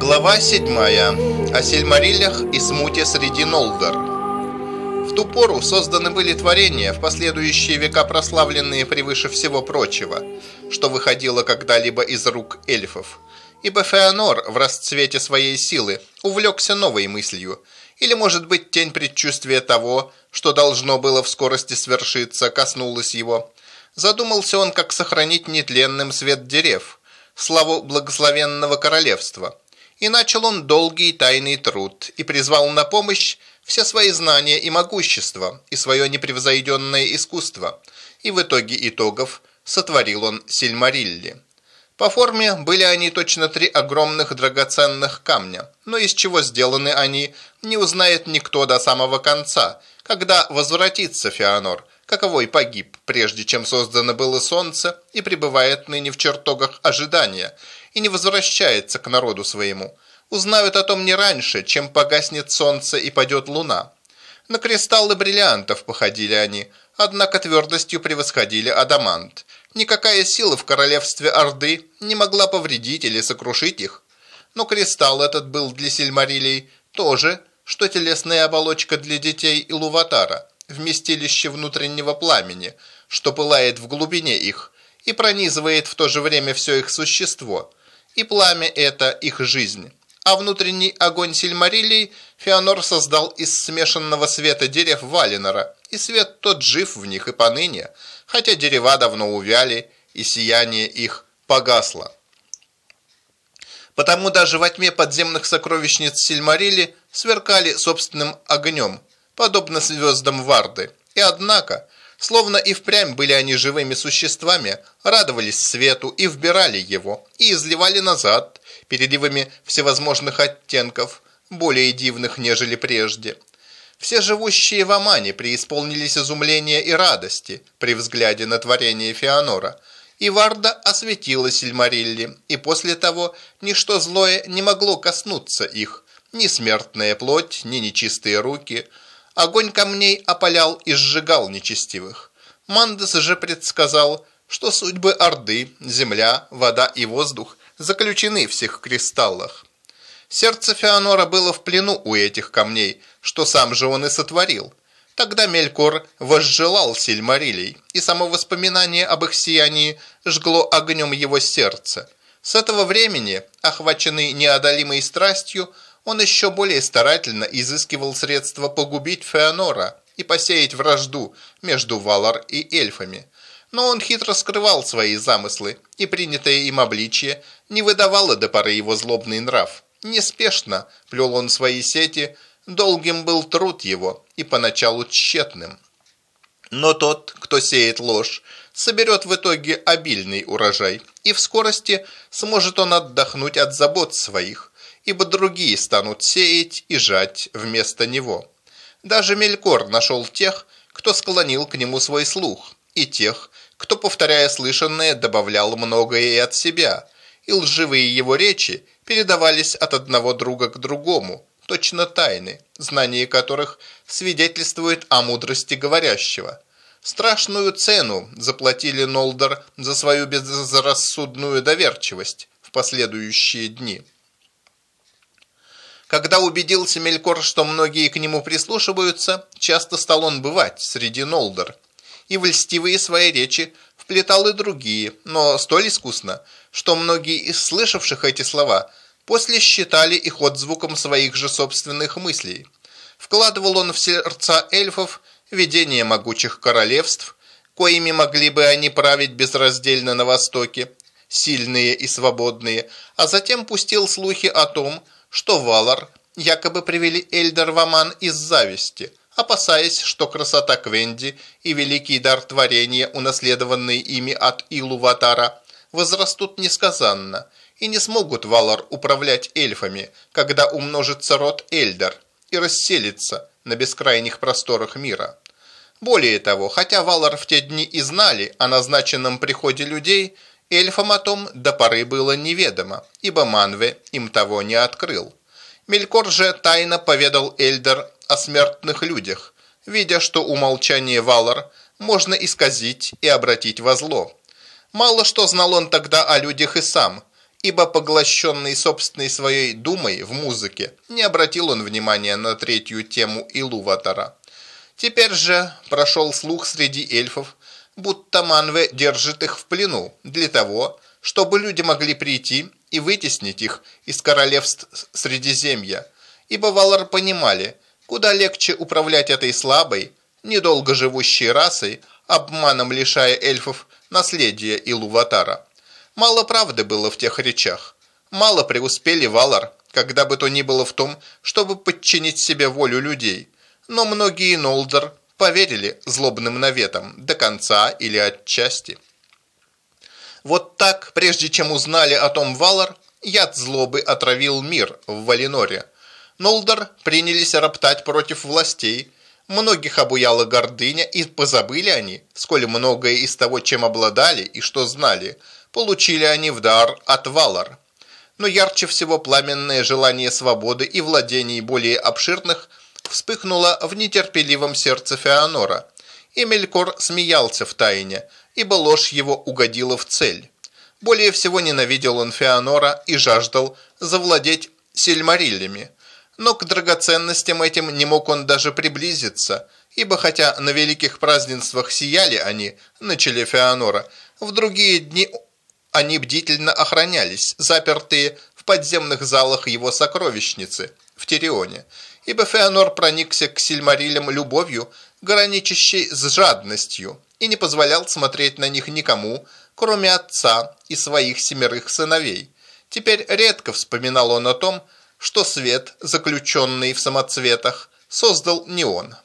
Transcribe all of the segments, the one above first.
Глава 7. О Сильмариллях и смуте среди Нолдор. В ту пору созданы были творения, в последующие века прославленные превыше всего прочего, что выходило когда-либо из рук эльфов. Ибо Феонор в расцвете своей силы увлекся новой мыслью, или, может быть, тень предчувствия того, что должно было в скорости свершиться, коснулась его. Задумался он, как сохранить нетленным свет дерев, славу благословенного королевства – и начал он долгий тайный труд и призвал на помощь все свои знания и могущество, и свое непревзойденное искусство, и в итоге итогов сотворил он Сильмарилли. По форме были они точно три огромных драгоценных камня, но из чего сделаны они, не узнает никто до самого конца, когда возвратится Феонор, каковой погиб, прежде чем создано было солнце и пребывает ныне в чертогах ожидания – и не возвращается к народу своему. Узнают о том не раньше, чем погаснет солнце и падет луна. На кристаллы бриллиантов походили они, однако твердостью превосходили адамант. Никакая сила в королевстве Орды не могла повредить или сокрушить их. Но кристалл этот был для Сильмарилей тоже, что телесная оболочка для детей и Луватара, вместилище внутреннего пламени, что пылает в глубине их и пронизывает в то же время все их существо – и пламя это их жизнь. А внутренний огонь Сильмарилий Феонор создал из смешанного света дерев Валинора, и свет тот жив в них и поныне, хотя дерева давно увяли, и сияние их погасло. Потому даже во тьме подземных сокровищниц Сильмарили сверкали собственным огнем, подобно звездам Варды. И однако, Словно и впрямь были они живыми существами, радовались свету и вбирали его, и изливали назад, переливами всевозможных оттенков, более дивных, нежели прежде. Все живущие в Амане преисполнились изумления и радости при взгляде на творение Феонора, и Варда осветила Сильмарилли, и после того ничто злое не могло коснуться их, ни смертная плоть, ни нечистые руки – Огонь камней опалял и сжигал нечестивых. Мандес же предсказал, что судьбы Орды, земля, вода и воздух заключены в всех кристаллах. Сердце Феонора было в плену у этих камней, что сам же он и сотворил. Тогда Мелькор возжелал Сильмарилей, и само воспоминание об их сиянии жгло огнем его сердце. С этого времени, охваченный неодолимой страстью, он еще более старательно изыскивал средства погубить Феонора и посеять вражду между Валар и эльфами. Но он хитро скрывал свои замыслы, и принятое им обличье не выдавало до поры его злобный нрав. Неспешно плел он свои сети, долгим был труд его и поначалу тщетным. Но тот, кто сеет ложь, соберет в итоге обильный урожай, и в скорости сможет он отдохнуть от забот своих, ибо другие станут сеять и жать вместо него. Даже Мелькор нашел тех, кто склонил к нему свой слух, и тех, кто, повторяя слышанное, добавлял многое и от себя, и лживые его речи передавались от одного друга к другому, точно тайны, знание которых свидетельствует о мудрости говорящего. Страшную цену заплатили Нолдор за свою безрассудную доверчивость в последующие дни. Когда убедился Мелькор, что многие к нему прислушиваются, часто стал он бывать среди Нолдор. И в льстивые свои речи вплетал и другие, но столь искусно, что многие из слышавших эти слова после считали их отзвуком своих же собственных мыслей. Вкладывал он в сердца эльфов видение могучих королевств, коими могли бы они править безраздельно на Востоке, сильные и свободные, а затем пустил слухи о том, что Валар якобы привели Эльдер в из зависти, опасаясь, что красота Квенди и великий дар творения, унаследованные ими от Илуватара, возрастут несказанно, и не смогут Валар управлять эльфами, когда умножится род Эльдер и расселится на бескрайних просторах мира. Более того, хотя Валар в те дни и знали о назначенном приходе людей – Эльфам о том до поры было неведомо, ибо Манве им того не открыл. Мелькор же тайно поведал Эльдер о смертных людях, видя, что умолчание Валар можно исказить и обратить во зло. Мало что знал он тогда о людях и сам, ибо поглощенный собственной своей думой в музыке, не обратил он внимания на третью тему Илуватара. Теперь же прошел слух среди эльфов, будто Манве держит их в плену для того, чтобы люди могли прийти и вытеснить их из королевств Средиземья, ибо Валар понимали, куда легче управлять этой слабой, недолго живущей расой, обманом лишая эльфов наследия Илуватара. Мало правды было в тех речах. Мало преуспели Валар, когда бы то ни было в том, чтобы подчинить себе волю людей. Но многие Нолдер поверили злобным наветам до конца или отчасти. Вот так, прежде чем узнали о том Валар, яд злобы отравил мир в Валиноре. Нолдер принялись роптать против властей, Многих обуяла гордыня, и позабыли они, сколь многое из того, чем обладали и что знали, получили они в дар от Валар. Но ярче всего пламенное желание свободы и владений более обширных вспыхнуло в нетерпеливом сердце Феонора, и Мелькор смеялся в тайне, ибо ложь его угодила в цель. Более всего ненавидел он Феонора и жаждал завладеть сельмариллями, но к драгоценностям этим не мог он даже приблизиться, ибо хотя на великих празднествах сияли они на челе Феонора, в другие дни они бдительно охранялись, запертые в подземных залах его сокровищницы в Тирионе, ибо Феонор проникся к сильмарилям любовью, граничащей с жадностью, и не позволял смотреть на них никому, кроме отца и своих семерых сыновей. Теперь редко вспоминал он о том, что свет, заключенный в самоцветах, создал не он.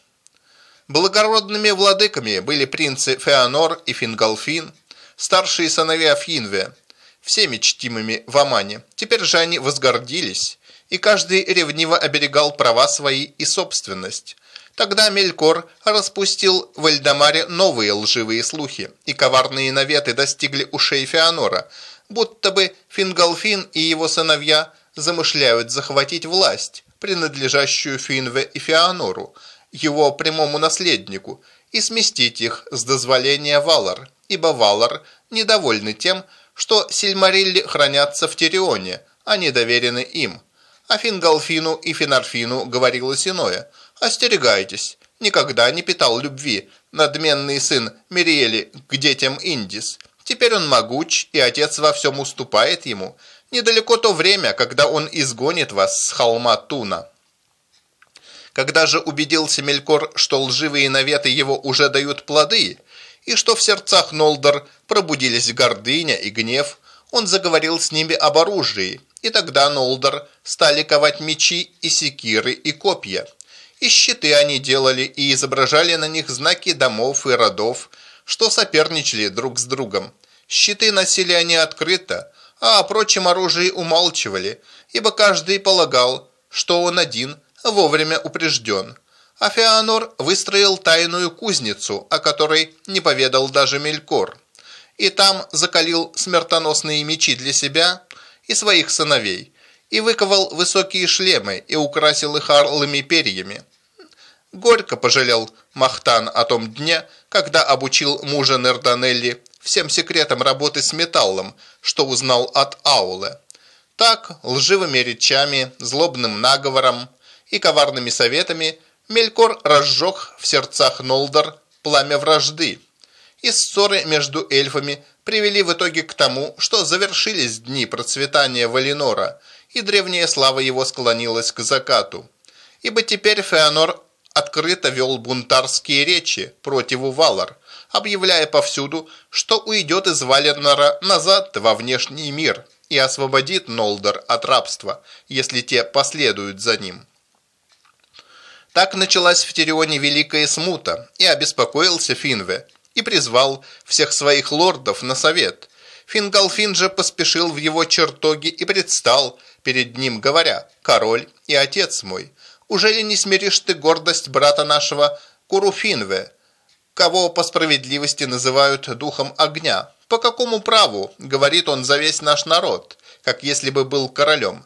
Благородными владыками были принцы Феонор и Фингалфин, старшие сыновья Финве, всеми чтимыми в Амане. Теперь же они возгордились, и каждый ревниво оберегал права свои и собственность. Тогда Мелькор распустил в Эльдамаре новые лживые слухи, и коварные наветы достигли ушей Феонора, будто бы Фингалфин и его сыновья – замышляют захватить власть, принадлежащую Финве и Феонору, его прямому наследнику, и сместить их с дозволения Валар, ибо Валар недовольны тем, что Сильмарилли хранятся в Тирионе, а не доверены им. А Фингалфину и Финарфину говорилось иное. «Остерегайтесь, никогда не питал любви надменный сын Мириэли к детям Индис. Теперь он могуч, и отец во всем уступает ему. Недалеко то время, когда он изгонит вас с холма Туна. Когда же убедился Мелькор, что лживые наветы его уже дают плоды, и что в сердцах Нолдор пробудились гордыня и гнев, он заговорил с ними об оружии, и тогда Нолдор стали ковать мечи и секиры и копья. И щиты они делали и изображали на них знаки домов и родов, что соперничали друг с другом. Щиты носили они открыто, а о прочем оружии умалчивали, ибо каждый полагал, что он один вовремя упрежден. А Феонор выстроил тайную кузницу, о которой не поведал даже Мелькор. И там закалил смертоносные мечи для себя и своих сыновей, и выковал высокие шлемы и украсил их орлыми перьями. Горько пожалел Махтан о том дне, когда обучил мужа Нерданелли всем секретам работы с металлом, что узнал от Аулы. Так, лживыми речами, злобным наговором и коварными советами Мелькор разжег в сердцах Нолдор пламя вражды. И ссоры между эльфами привели в итоге к тому, что завершились дни процветания Валинора, и древняя слава его склонилась к закату. Ибо теперь Феонор открыто вел бунтарские речи против Валар, объявляя повсюду, что уйдет из Валенора назад во внешний мир и освободит Нолдор от рабства, если те последуют за ним. Так началась в Тирионе великая смута, и обеспокоился Финве, и призвал всех своих лордов на совет. Фингалфин же поспешил в его чертоги и предстал перед ним, говоря, «Король и отец мой, уже ли не смиришь ты гордость брата нашего Куруфинве, кого по справедливости называют духом огня. По какому праву, говорит он за весь наш народ, как если бы был королем.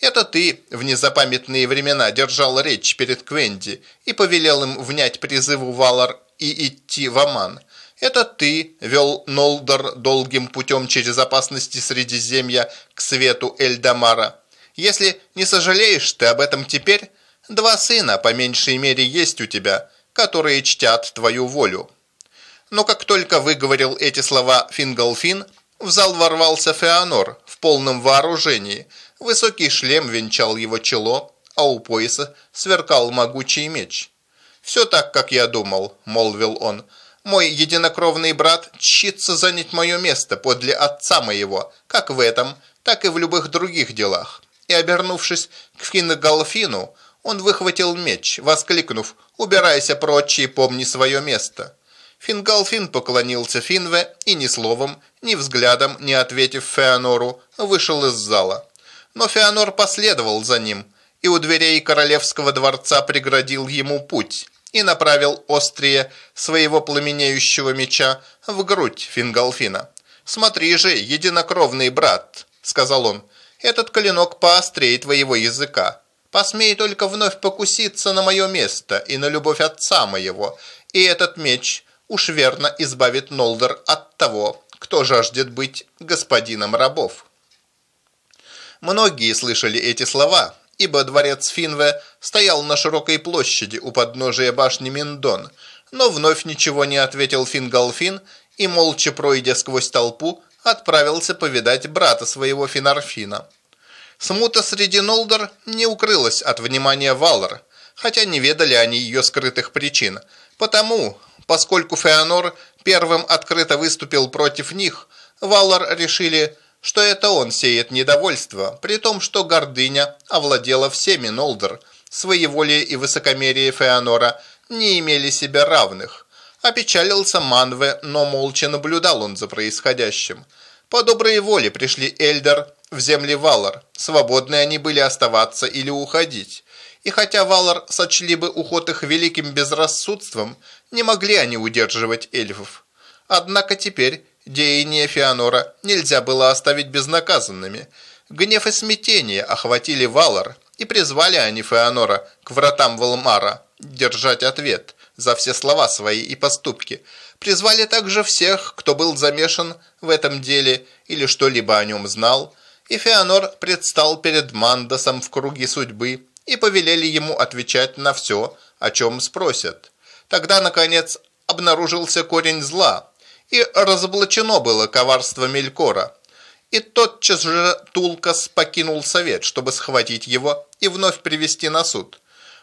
Это ты в незапамятные времена держал речь перед Квенди и повелел им внять призыву Валар и идти в Аман. Это ты вел Нолдор долгим путем через опасности Средиземья к свету Эльдамара. Если не сожалеешь ты об этом теперь, два сына, по меньшей мере, есть у тебя, которые чтят твою волю. Но как только выговорил эти слова Фингалфин, в зал ворвался Феонор в полном вооружении. Высокий шлем венчал его чело, а у пояса сверкал могучий меч. «Все так, как я думал», – молвил он, – мой единокровный брат чтится занять мое место подле отца моего, как в этом, так и в любых других делах. И, обернувшись к Фингалфину, он выхватил меч, воскликнув «Убирайся прочь и помни свое место». Фингалфин поклонился Финве и ни словом, ни взглядом, не ответив Феонору, вышел из зала. Но Феонор последовал за ним и у дверей королевского дворца преградил ему путь, и направил острие своего пламенеющего меча в грудь Фингалфина. «Смотри же, единокровный брат», — сказал он, — «этот клинок поострее твоего языка. Посмей только вновь покуситься на мое место и на любовь отца моего, и этот меч уж верно избавит Нолдер от того, кто жаждет быть господином рабов». Многие слышали эти слова, ибо дворец Финве стоял на широкой площади у подножия башни Миндон, но вновь ничего не ответил Фингалфин и, молча пройдя сквозь толпу, отправился повидать брата своего Финарфина. Смута среди Нолдор не укрылась от внимания Валар, хотя не ведали они ее скрытых причин. Потому, поскольку Феонор первым открыто выступил против них, Валар решили – что это он сеет недовольство, при том, что гордыня овладела всеми Нолдер, своеволие и высокомерие Феонора не имели себе равных. Опечалился Манве, но молча наблюдал он за происходящим. По доброй воле пришли Эльдер в земли Валар, свободны они были оставаться или уходить. И хотя Валар сочли бы уход их великим безрассудством, не могли они удерживать эльфов. Однако теперь Деяния Феонора нельзя было оставить безнаказанными. Гнев и смятение охватили Валар, и призвали они Феонора к вратам Валмара держать ответ за все слова свои и поступки. Призвали также всех, кто был замешан в этом деле или что-либо о нем знал, и Феонор предстал перед Мандасом в круге судьбы и повелели ему отвечать на все, о чем спросят. Тогда, наконец, обнаружился корень зла, и разоблачено было коварство Мелькора. И тотчас же Тулкас покинул совет, чтобы схватить его и вновь привести на суд.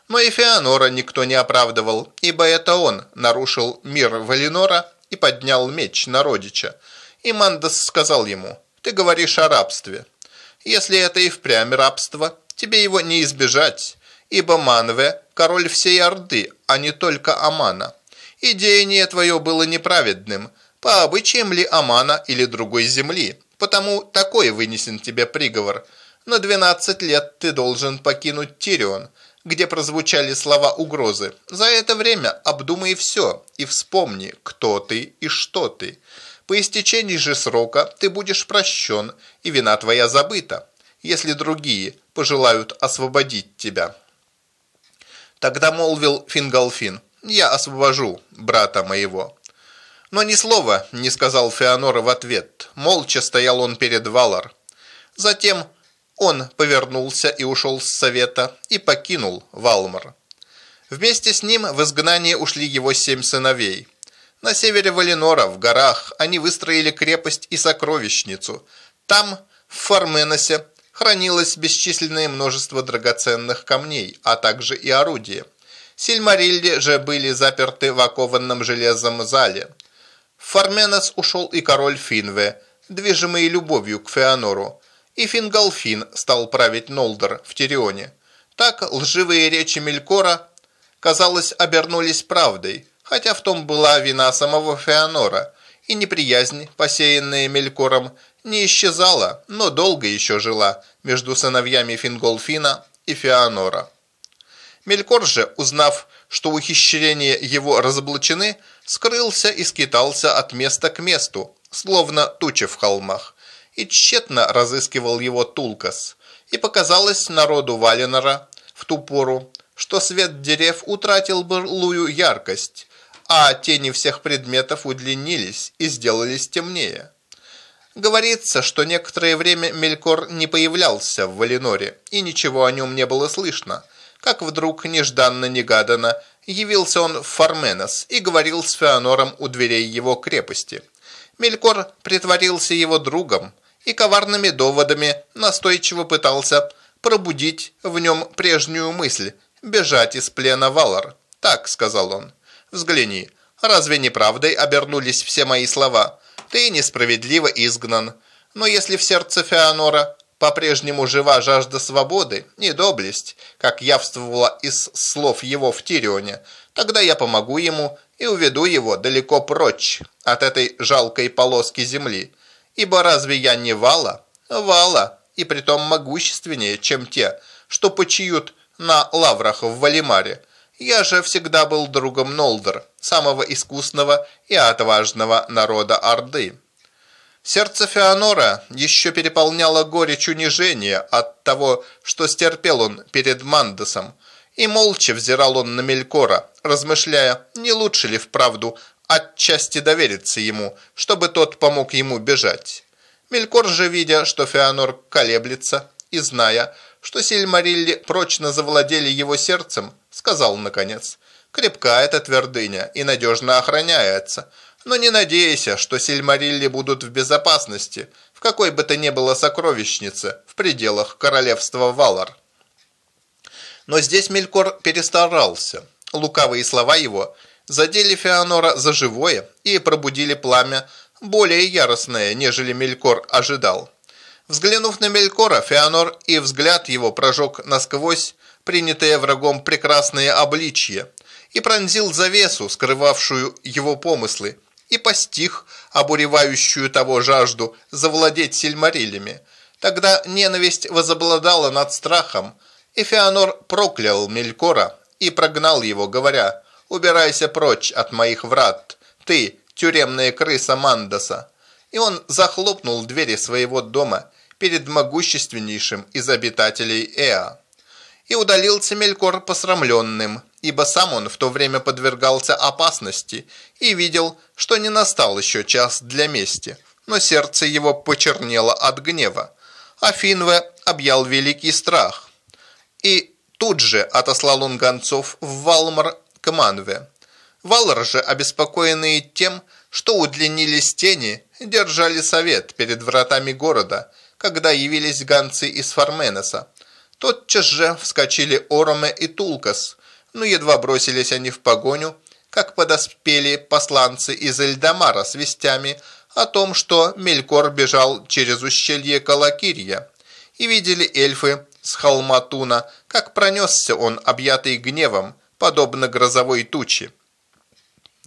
Но и Феонора никто не оправдывал, ибо это он нарушил мир Валинора и поднял меч на родича. И Мандас сказал ему, «Ты говоришь о рабстве. Если это и впрямь рабство, тебе его не избежать, ибо Манве – король всей Орды, а не только Амана. И деяние твое было неправедным – по обычаям ли Амана или другой земли. Потому такой вынесен тебе приговор. На 12 лет ты должен покинуть Тирион, где прозвучали слова угрозы. За это время обдумай все и вспомни, кто ты и что ты. По истечении же срока ты будешь прощен, и вина твоя забыта, если другие пожелают освободить тебя. Тогда молвил Фингалфин, я освобожу брата моего. Но ни слова не сказал Феонора в ответ. Молча стоял он перед Валар. Затем он повернулся и ушел с совета и покинул Валмар. Вместе с ним в изгнание ушли его семь сыновей. На севере Валинора, в горах, они выстроили крепость и сокровищницу. Там, в Фарменосе, хранилось бесчисленное множество драгоценных камней, а также и орудия. Сильмарильи же были заперты в окованном железом зале – в Фарменос ушел и король Финве, движимый любовью к Феонору, и Фингалфин стал править Нолдор в Тирионе. Так лживые речи Мелькора, казалось, обернулись правдой, хотя в том была вина самого Феонора, и неприязнь, посеянная Мелькором, не исчезала, но долго еще жила между сыновьями Финголфина и Феонора. Мелькор же, узнав, что ухищрения его разоблачены, скрылся и скитался от места к месту, словно туча в холмах, и тщетно разыскивал его Тулкас. И показалось народу Валенора в ту пору, что свет дерев утратил былую яркость, а тени всех предметов удлинились и сделались темнее. Говорится, что некоторое время Мелькор не появлялся в Валиноре, и ничего о нем не было слышно, как вдруг нежданно-негаданно явился он в Фарменос и говорил с Феонором у дверей его крепости. Мелькор притворился его другом и коварными доводами настойчиво пытался пробудить в нем прежнюю мысль – бежать из плена Валар. «Так», – сказал он, – «взгляни, разве не правдой обернулись все мои слова?» Ты несправедливо изгнан. Но если в сердце Феонора по-прежнему жива жажда свободы и доблесть, как явствовала из слов его в Тирионе, тогда я помогу ему и уведу его далеко прочь от этой жалкой полоски земли. Ибо разве я не Вала? Вала, и притом могущественнее, чем те, что почиют на лаврах в Валимаре. Я же всегда был другом Нолдер, самого искусного и отважного народа Орды. Сердце Феонора еще переполняло горечь унижения от того, что стерпел он перед Мандесом, и молча взирал он на Мелькора, размышляя, не лучше ли вправду отчасти довериться ему, чтобы тот помог ему бежать. Мелькор же, видя, что Феонор колеблется, и зная, что Сильмарилли прочно завладели его сердцем, сказал наконец, «Крепка эта твердыня и надежно охраняется, но не надейся, что Сильмарилли будут в безопасности, в какой бы то ни было сокровищнице, в пределах королевства Валар». Но здесь Мелькор перестарался. Лукавые слова его задели Феонора за живое и пробудили пламя более яростное, нежели Мелькор ожидал. Взглянув на Мелькора, Феонор и взгляд его прожег насквозь принятое врагом прекрасное обличье, и пронзил завесу, скрывавшую его помыслы, и постиг обуревающую того жажду завладеть сильмарилями. Тогда ненависть возобладала над страхом, и Феонор проклял Мелькора и прогнал его, говоря «Убирайся прочь от моих врат, ты, тюремная крыса Мандаса». И он захлопнул двери своего дома перед могущественнейшим из обитателей Эа. И удалился Мелькор посрамленным, ибо сам он в то время подвергался опасности и видел, что не настал еще час для мести, но сердце его почернело от гнева. А Финве объял великий страх. И тут же отослал он гонцов в Валмар к Манве. Валар же, обеспокоенные тем, что удлинились тени, держали совет перед вратами города – когда явились гонцы из Фарменеса. Тотчас же вскочили Ороме и Тулкас, но едва бросились они в погоню, как подоспели посланцы из Эльдамара с вестями о том, что Мелькор бежал через ущелье Калакирия, и видели эльфы с холма Туна, как пронесся он, объятый гневом, подобно грозовой туче.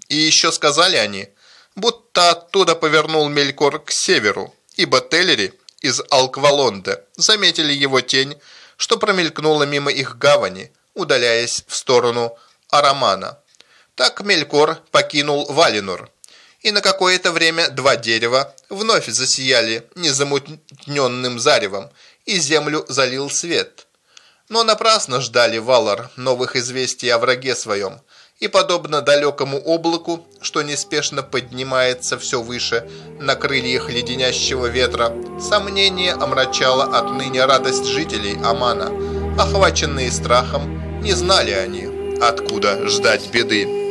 И еще сказали они, будто оттуда повернул Мелькор к северу, ибо Теллери из Алквалонда заметили его тень, что промелькнула мимо их гавани, удаляясь в сторону Арамана. Так Мелькор покинул Валинор, и на какое-то время два дерева вновь засияли незамутненным заревом, и землю залил свет. Но напрасно ждали Валар новых известий о враге своем, и, подобно далекому облаку, что неспешно поднимается все выше на крыльях леденящего ветра, сомнение омрачало отныне радость жителей Амана. Охваченные страхом, не знали они, откуда ждать беды.